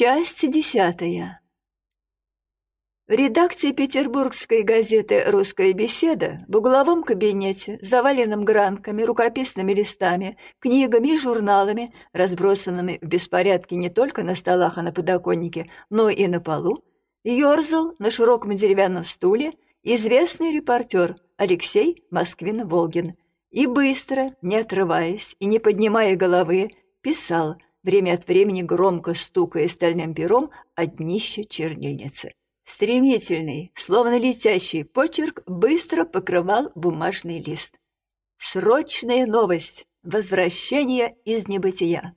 Часть десятая. В редакции петербургской газеты «Русская беседа» в угловом кабинете, заваленном гранками, рукописными листами, книгами и журналами, разбросанными в беспорядке не только на столах и на подоконнике, но и на полу, ерзал на широком деревянном стуле известный репортер Алексей Москвин-Волгин и быстро, не отрываясь и не поднимая головы, писал – время от времени громко стукая стальным пером о днище чернильницы. Стремительный, словно летящий почерк быстро покрывал бумажный лист. Срочная новость. Возвращение из небытия.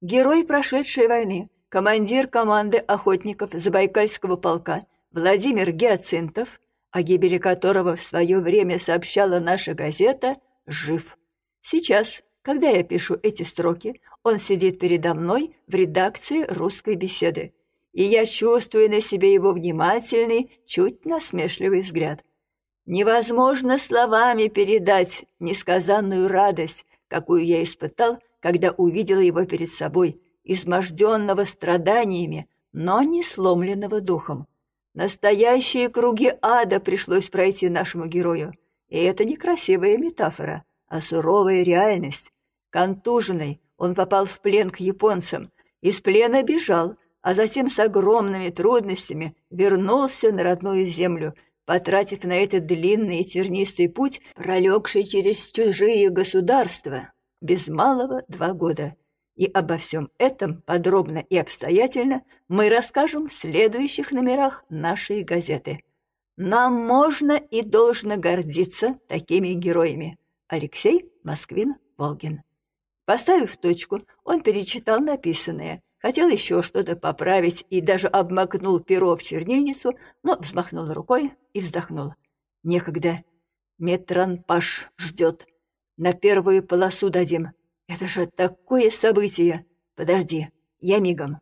Герой прошедшей войны, командир команды охотников Забайкальского полка Владимир Геоцинтов, о гибели которого в свое время сообщала наша газета, жив. Сейчас, когда я пишу эти строки, он сидит передо мной в редакции русской беседы, и я чувствую на себе его внимательный, чуть насмешливый взгляд. Невозможно словами передать несказанную радость, какую я испытал, когда увидел его перед собой, изможденного страданиями, но не сломленного духом. Настоящие круги ада пришлось пройти нашему герою, и это не красивая метафора, а суровая реальность. Контуженный, он попал в плен к японцам, из плена бежал, а затем с огромными трудностями вернулся на родную землю, потратив на этот длинный и тернистый путь, пролегший через чужие государства, без малого два года. И обо всем этом подробно и обстоятельно мы расскажем в следующих номерах нашей газеты. Нам можно и должно гордиться такими героями. Алексей Москвин-Волгин Поставив точку, он перечитал написанное, хотел еще что-то поправить и даже обмакнул перо в чернильницу, но взмахнул рукой и вздохнул. Некогда. Метранпаш ждет. На первую полосу дадим. Это же такое событие. Подожди, я мигом.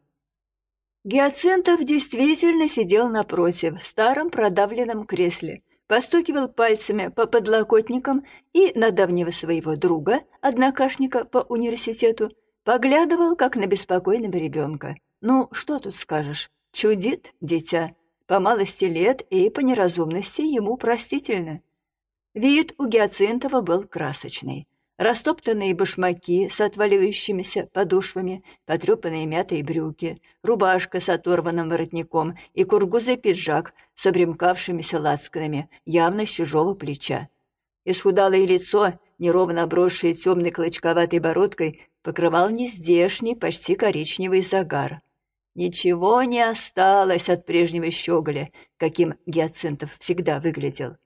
Гиацинтов действительно сидел напротив, в старом продавленном кресле, постукивал пальцами по подлокотникам и на давнего своего друга, однокашника по университету, поглядывал, как на беспокойного ребенка. Ну, что тут скажешь? Чудит дитя. По малости лет и по неразумности ему простительно. Вид у Гиацинтова был красочный растоптанные башмаки с отваливающимися подошвами, потрепанные мятые брюки, рубашка с оторванным воротником и кургузый пиджак с обремкавшимися лацканами, явно с чужого плеча. Исхудалое лицо, неровно обросшее темной клочковатой бородкой, покрывал нездешний, почти коричневый загар. Ничего не осталось от прежнего щеголя, каким Гиацинтов всегда выглядел.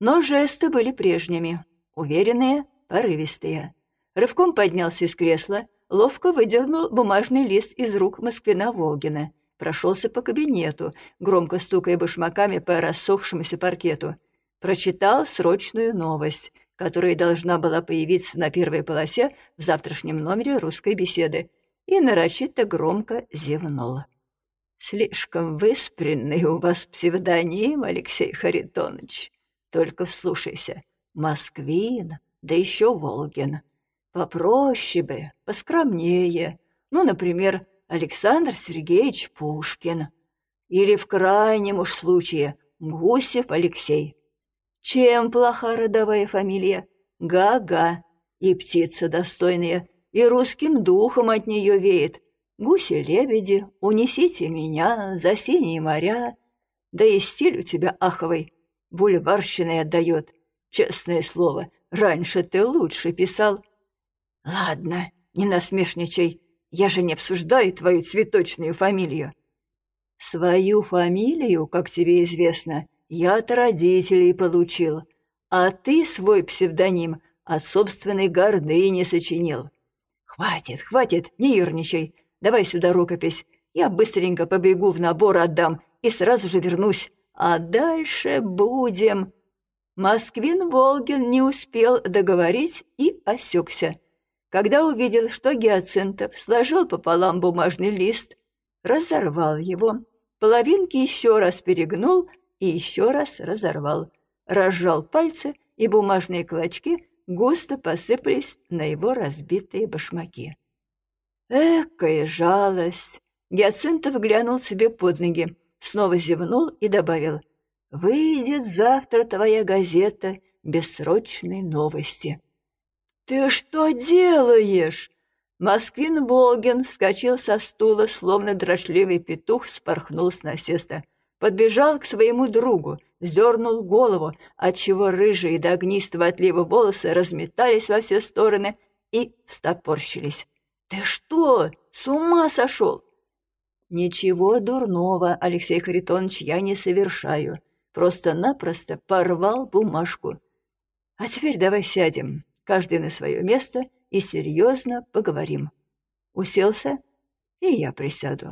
Но жесты были прежними, уверенные, порывистые. Рывком поднялся из кресла, ловко выдернул бумажный лист из рук Москвина Волгина, прошелся по кабинету, громко стукая башмаками по рассохшемуся паркету. Прочитал срочную новость, которая должна была появиться на первой полосе в завтрашнем номере русской беседы, и нарочито громко зевнул. «Слишком выспренный у вас псевдоним, Алексей Харитонович. Только вслушайся. Москвин, да еще Волгин. Попроще бы, поскромнее. Ну, например, Александр Сергеевич Пушкин. Или в крайнем уж случае Гусев Алексей. Чем плоха родовая фамилия? Га-га. И птица достойная, и русским духом от нее веет. Гуси-лебеди, унесите меня за синие моря. Да и стиль у тебя аховый, бульварщиной отдает. Честное слово, Раньше ты лучше писал. Ладно, не насмешничай. Я же не обсуждаю твою цветочную фамилию. Свою фамилию, как тебе известно, я от родителей получил, а ты свой псевдоним от собственной гордыни сочинил. Хватит, хватит, не ерничай. Давай сюда рукопись. Я быстренько побегу в набор отдам и сразу же вернусь. А дальше будем... Москвин-Волгин не успел договорить и осекся, когда увидел, что Гиацинтов сложил пополам бумажный лист, разорвал его, половинки еще раз перегнул и еще раз разорвал, разжал пальцы, и бумажные клочки густо посыпались на его разбитые башмаки. Экая жалость! Гиацинтов глянул себе под ноги, снова зевнул и добавил. «Выйдет завтра твоя газета «Бессрочные новости». «Ты что делаешь?» Москвин Волгин вскочил со стула, словно дрожливый петух спорхнул с насеста. Подбежал к своему другу, вздернул голову, отчего рыжие до огнистого отлива волосы разметались во все стороны и стопорщились. «Ты что, с ума сошел?» «Ничего дурного, Алексей Харитонович, я не совершаю. Просто-напросто порвал бумажку. А теперь давай сядем, каждый на свое место, и серьезно поговорим. Уселся, и я присяду.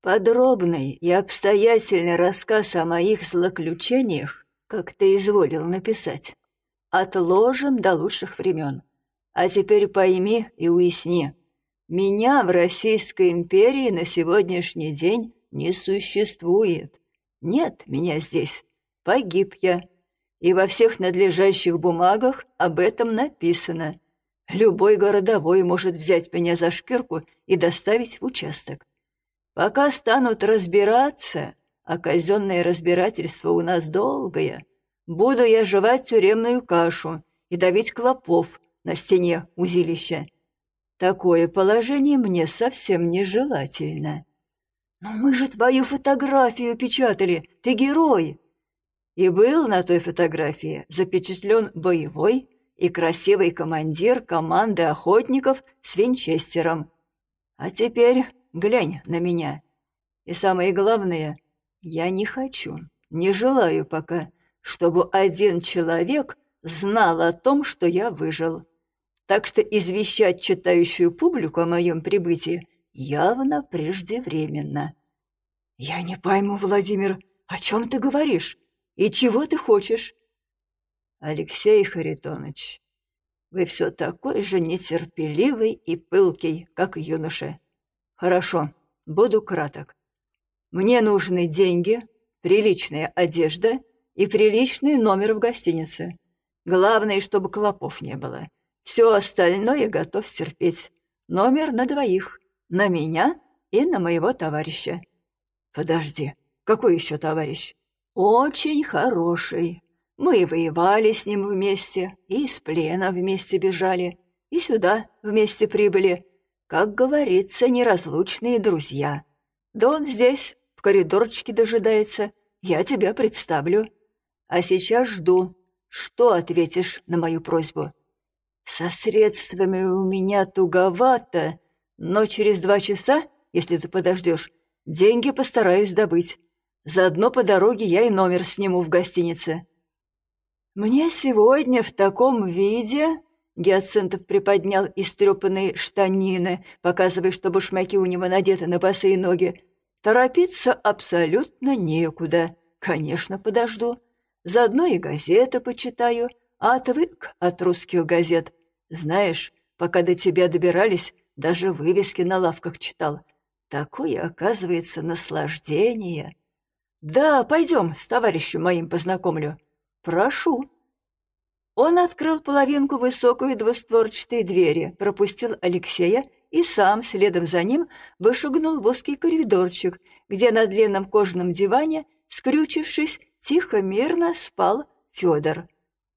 Подробный и обстоятельный рассказ о моих злоключениях, как ты изволил написать, отложим до лучших времен. А теперь пойми и уясни, меня в Российской империи на сегодняшний день не существует. Нет меня здесь. Погиб я. И во всех надлежащих бумагах об этом написано. Любой городовой может взять меня за шкирку и доставить в участок. Пока станут разбираться, а казенное разбирательство у нас долгое, буду я жевать тюремную кашу и давить клопов на стене узилища. Такое положение мне совсем нежелательно. Но мы же твою фотографию печатали, ты герой. И был на той фотографии запечатлен боевой и красивый командир команды охотников с винчестером. А теперь глянь на меня. И самое главное, я не хочу, не желаю пока, чтобы один человек знал о том, что я выжил так что извещать читающую публику о моем прибытии явно преждевременно. «Я не пойму, Владимир, о чем ты говоришь? И чего ты хочешь?» «Алексей Харитонович, вы все такой же нетерпеливый и пылкий, как юноша. Хорошо, буду краток. Мне нужны деньги, приличная одежда и приличный номер в гостинице. Главное, чтобы клопов не было. Все остальное готов терпеть. Номер на двоих. На меня и на моего товарища. Подожди, какой еще товарищ? Очень хороший. Мы воевали с ним вместе, и из плена вместе бежали, и сюда вместе прибыли. Как говорится, неразлучные друзья. Да он здесь, в коридорчике дожидается. Я тебя представлю. А сейчас жду. Что ответишь на мою просьбу?» Со средствами у меня туговато, но через два часа, если ты подождешь, деньги постараюсь добыть. Заодно по дороге я и номер сниму в гостинице. Мне сегодня в таком виде... Гиацинтов приподнял истрепанные штанины, показывая, что башмаки у него надеты на босые ноги. Торопиться абсолютно некуда. Конечно, подожду. Заодно и газеты почитаю, отвык от русских газет. Знаешь, пока до тебя добирались, даже вывески на лавках читал. Такое, оказывается, наслаждение. Да, пойдем, с товарищем моим познакомлю. Прошу. Он открыл половинку высокой двустворчатой двери, пропустил Алексея и сам, следом за ним, вышагнул в узкий коридорчик, где на длинном кожаном диване, скрючившись, тихо-мирно спал Федор.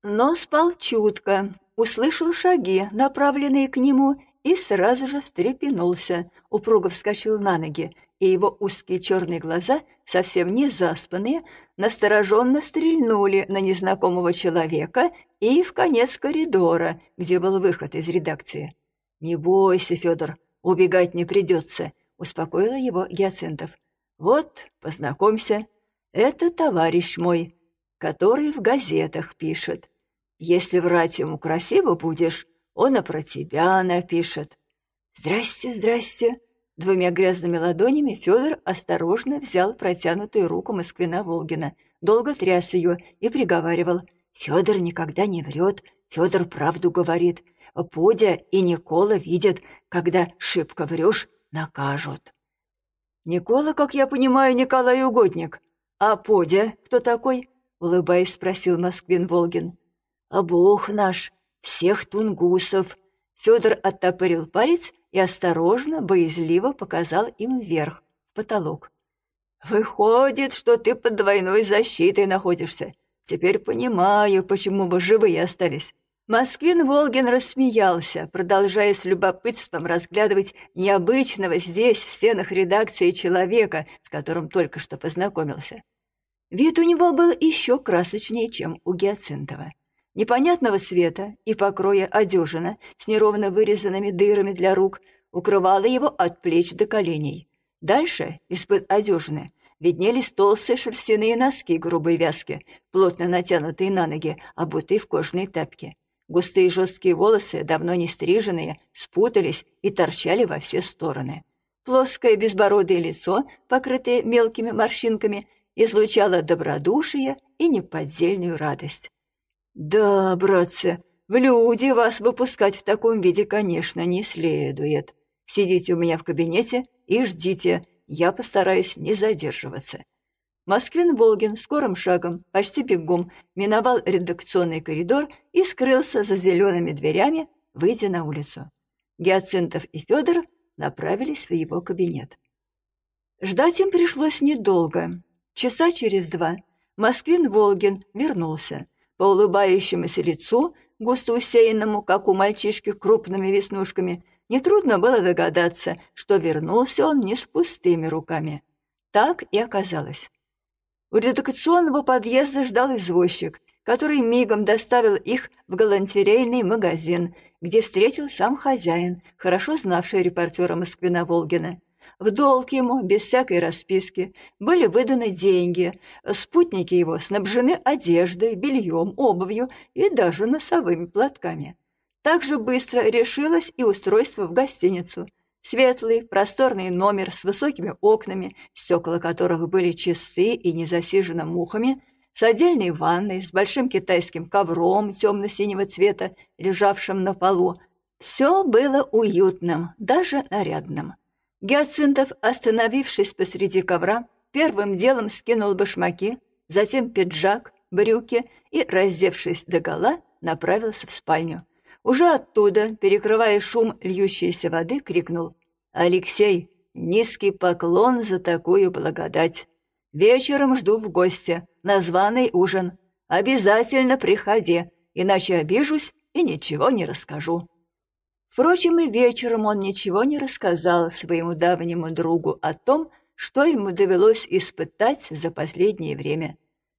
Но спал чутко, услышал шаги, направленные к нему, и сразу же встрепенулся, упруго вскочил на ноги, и его узкие черные глаза, совсем не заспанные, настороженно стрельнули на незнакомого человека и в конец коридора, где был выход из редакции. «Не бойся, Федор, убегать не придется», — успокоила его Гиацинтов. «Вот, познакомься, это товарищ мой, который в газетах пишет. Если врать ему красиво будешь, он и про тебя напишет. Здрасте, здрасте. Двумя грязными ладонями Федор осторожно взял протянутую руку Москвина Волгина, долго тряс ее и приговаривал. Федор никогда не врет, Федор правду говорит. Подя и Никола видят, когда шибко врешь, накажут. Никола, как я понимаю, Николай Угодник. А Подя кто такой? Улыбаясь, спросил Москвин Волгин а бог наш, всех тунгусов. Федор оттопырил палец и осторожно, боязливо показал им вверх. в потолок. «Выходит, что ты под двойной защитой находишься. Теперь понимаю, почему вы живые остались». Москвин Волгин рассмеялся, продолжая с любопытством разглядывать необычного здесь, в стенах редакции, человека, с которым только что познакомился. Вид у него был еще красочнее, чем у Гиацинтова. Непонятного цвета и покроя одежина с неровно вырезанными дырами для рук укрывала его от плеч до коленей. Дальше, из-под одежины, виднелись толстые шерстяные носки грубой вязки, плотно натянутые на ноги, обутые в кожаные тапки. Густые жесткие волосы, давно не стриженные, спутались и торчали во все стороны. Плоское безбородое лицо, покрытое мелкими морщинками, излучало добродушие и неподдельную радость. «Да, братцы, в люди вас выпускать в таком виде, конечно, не следует. Сидите у меня в кабинете и ждите, я постараюсь не задерживаться. Москвин-Волгин скорым шагом, почти бегом, миновал редакционный коридор и скрылся за зелеными дверями, выйдя на улицу. Гиацинтов и Федор направились в его кабинет. Ждать им пришлось недолго. Часа через два Москвин-Волгин вернулся. По улыбающемуся лицу, густо усеянному, как у мальчишки, крупными веснушками, нетрудно было догадаться, что вернулся он не с пустыми руками. Так и оказалось. У редакционного подъезда ждал извозчик, который мигом доставил их в галантерейный магазин, где встретил сам хозяин, хорошо знавший репортера Москвина Волгина. В долг ему, без всякой расписки, были выданы деньги, спутники его снабжены одеждой, бельем, обувью и даже носовыми платками. Также быстро решилось и устройство в гостиницу – Светлый, просторный номер с высокими окнами, стекла которых были чисты и не засижены мухами, с отдельной ванной, с большим китайским ковром темно-синего цвета, лежавшим на полу. Все было уютным, даже нарядным. Гиацинтов, остановившись посреди ковра, первым делом скинул башмаки, затем пиджак, брюки и, раздевшись догола, направился в спальню. Уже оттуда, перекрывая шум льющейся воды, крикнул «Алексей, низкий поклон за такую благодать! Вечером жду в гости, на званый ужин. Обязательно приходи, иначе обижусь и ничего не расскажу». Впрочем, и вечером он ничего не рассказал своему давнему другу о том, что ему довелось испытать за последнее время.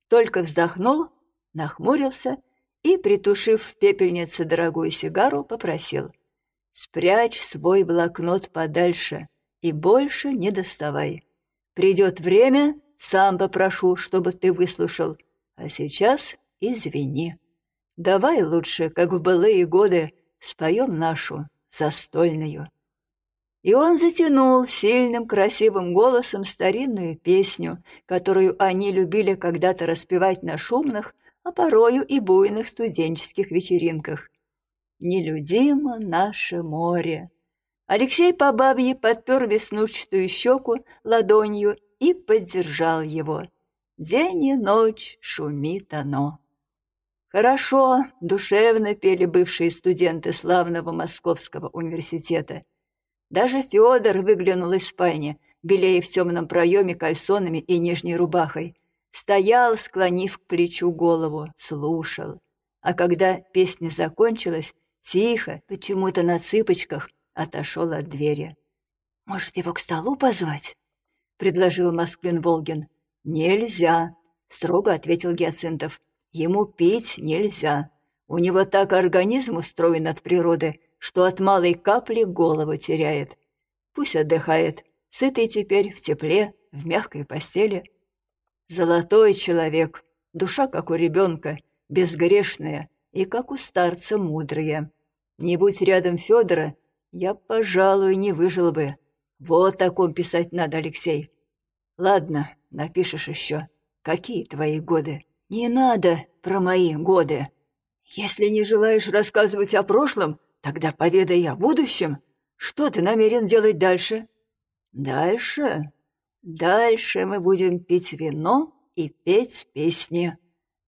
Только вздохнул, нахмурился и, притушив в пепельнице дорогую сигару, попросил «Спрячь свой блокнот подальше и больше не доставай. Придет время, сам попрошу, чтобы ты выслушал, а сейчас извини. Давай лучше, как в былые годы, споем нашу застольную». И он затянул сильным красивым голосом старинную песню, которую они любили когда-то распевать на шумных, а порою и буйных студенческих вечеринках. Нелюдимо наше море. Алексей по бабье подпер веснушчатую щеку ладонью и поддержал его. День и ночь шумит оно. Хорошо, душевно пели бывшие студенты славного Московского университета. Даже Федор выглянул из спальни, белее в темном проеме кальсонами и нижней рубахой, Стоял, склонив к плечу голову, слушал. А когда песня закончилась, тихо, почему-то на цыпочках, отошел от двери. «Может, его к столу позвать?» — предложил Москвин Волгин. «Нельзя», — строго ответил Гиацинтов. «Ему пить нельзя. У него так организм устроен от природы, что от малой капли голову теряет. Пусть отдыхает, сытый теперь, в тепле, в мягкой постели». Золотой человек, душа, как у ребенка, безгрешная и, как у старца, мудрая. Не будь рядом Федора, я, пожалуй, не выжил бы. Вот таком писать надо, Алексей. Ладно, напишешь еще. Какие твои годы? Не надо про мои годы. Если не желаешь рассказывать о прошлом, тогда поведай о будущем. Что ты намерен делать дальше? Дальше? Дальше мы будем пить вино и петь песни.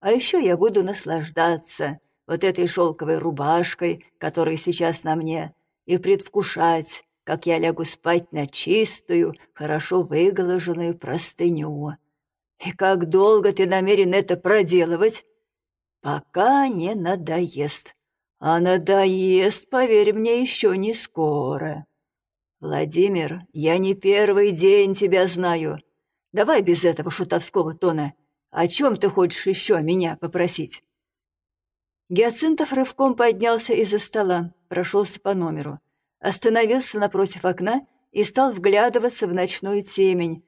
А еще я буду наслаждаться вот этой шелковой рубашкой, которая сейчас на мне, и предвкушать, как я лягу спать на чистую, хорошо выглаженную простыню. И как долго ты намерен это проделывать? Пока не надоест. А надоест, поверь мне, еще не скоро. Владимир, я не первый день тебя знаю. Давай без этого шутовского тона. О чем ты хочешь еще меня попросить? Гиацинтов рывком поднялся из-за стола, прошелся по номеру, остановился напротив окна и стал вглядываться в ночную темень,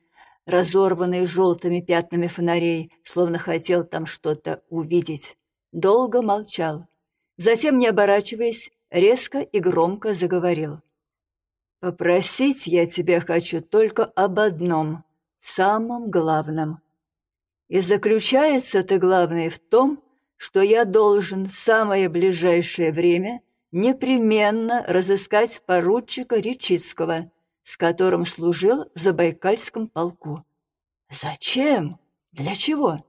разорванную желтыми пятнами фонарей, словно хотел там что-то увидеть. Долго молчал. Затем, не оборачиваясь, резко и громко заговорил. «Попросить я тебя хочу только об одном, самом главном. И заключается это главное в том, что я должен в самое ближайшее время непременно разыскать поручика Речицкого, с которым служил в Забайкальском полку. Зачем? Для чего?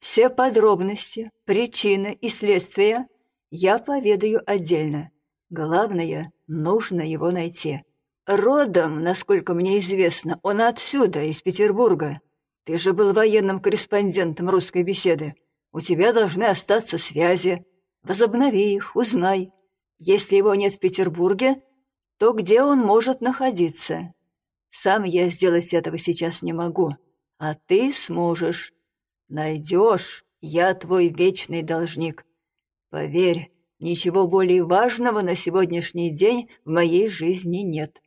Все подробности, причины и следствия я поведаю отдельно. Главное, нужно его найти. Родом, насколько мне известно, он отсюда, из Петербурга. Ты же был военным корреспондентом русской беседы. У тебя должны остаться связи. Возобнови их, узнай. Если его нет в Петербурге, то где он может находиться? Сам я сделать этого сейчас не могу, а ты сможешь. Найдешь, я твой вечный должник. Поверь, ничего более важного на сегодняшний день в моей жизни нет.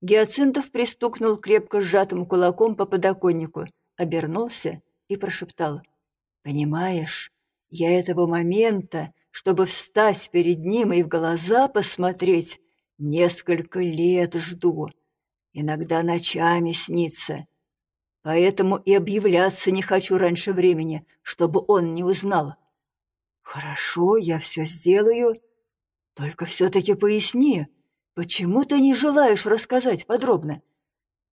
Гиацинтов пристукнул крепко сжатым кулаком по подоконнику, обернулся и прошептал — Понимаешь, я этого момента, чтобы встать перед ним и в глаза посмотреть, несколько лет жду. Иногда ночами снится. Поэтому и объявляться не хочу раньше времени, чтобы он не узнал. Хорошо, я все сделаю. Только все-таки поясни, почему ты не желаешь рассказать подробно?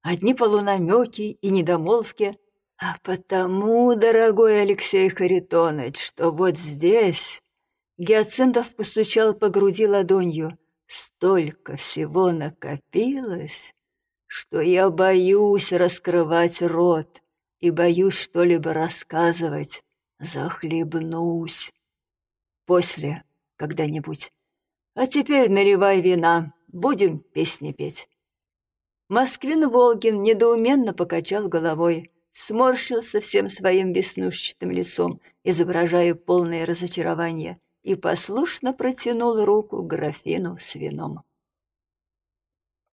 Одни полунамеки и недомолвки — а потому, дорогой Алексей Харитонович, что вот здесь... Гиацинтов постучал по груди ладонью. Столько всего накопилось, что я боюсь раскрывать рот и боюсь что-либо рассказывать. Захлебнусь. После, когда-нибудь. А теперь наливай вина, будем песни петь. Москвин Волгин недоуменно покачал головой сморщился всем своим веснушчатым лицом, изображая полное разочарование, и послушно протянул руку графину с вином.